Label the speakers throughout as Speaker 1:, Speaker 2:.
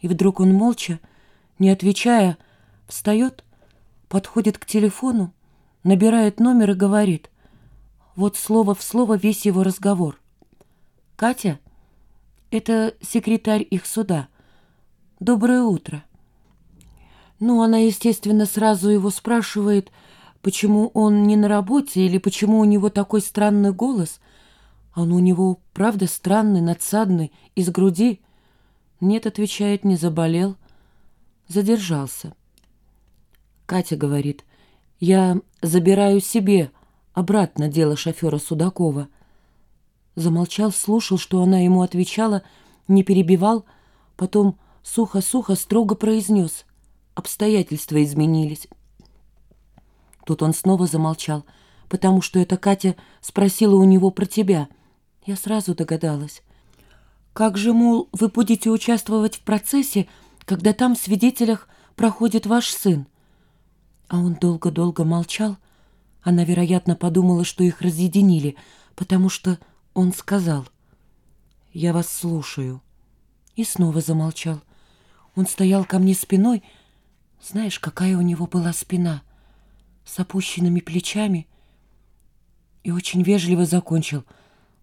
Speaker 1: И вдруг он молча, не отвечая, встает, подходит к телефону, набирает номер и говорит. Вот слово в слово весь его разговор. «Катя, это секретарь их суда. Доброе утро». Ну, она, естественно, сразу его спрашивает, почему он не на работе или почему у него такой странный голос. А он у него, правда, странный, надсадный, из груди. Нет, отвечает, не заболел. Задержался. Катя говорит, я забираю себе обратно дело шофера Судакова. Замолчал, слушал, что она ему отвечала, не перебивал, потом сухо-сухо строго произнес. Обстоятельства изменились. Тут он снова замолчал, потому что эта Катя спросила у него про тебя. Я сразу догадалась. Как же, мол, вы будете участвовать в процессе, когда там в свидетелях проходит ваш сын? А он долго-долго молчал. Она, вероятно, подумала, что их разъединили, потому что он сказал «Я вас слушаю». И снова замолчал. Он стоял ко мне спиной. Знаешь, какая у него была спина? С опущенными плечами. И очень вежливо закончил.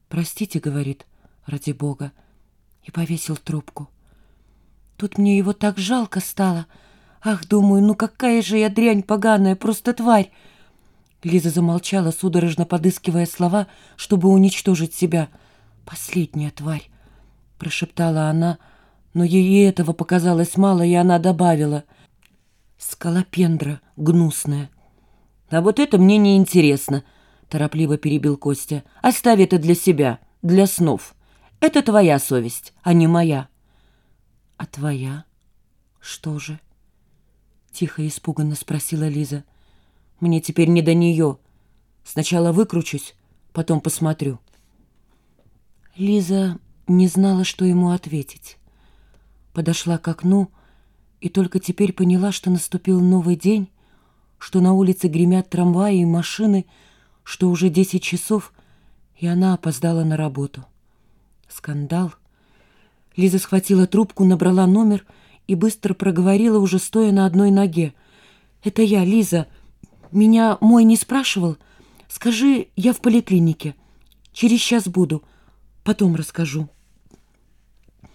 Speaker 1: «Простите», — говорит, — «ради Бога» и повесил трубку. Тут мне его так жалко стало. Ах, думаю, ну какая же я дрянь поганая, просто тварь. Лиза замолчала, судорожно подыскивая слова, чтобы уничтожить себя. «Последняя тварь», — прошептала она, но ей этого показалось мало, и она добавила. «Скалопендра гнусная». «А вот это мне не интересно», — торопливо перебил Костя. «Оставь это для себя, для снов». Это твоя совесть, а не моя. А твоя? Что же? Тихо и испуганно спросила Лиза. Мне теперь не до нее. Сначала выкручусь, потом посмотрю. Лиза не знала, что ему ответить. Подошла к окну и только теперь поняла, что наступил новый день, что на улице гремят трамваи и машины, что уже десять часов, и она опоздала на работу. Скандал. Лиза схватила трубку, набрала номер и быстро проговорила, уже стоя на одной ноге. «Это я, Лиза. Меня мой не спрашивал? Скажи, я в поликлинике. Через час буду. Потом расскажу».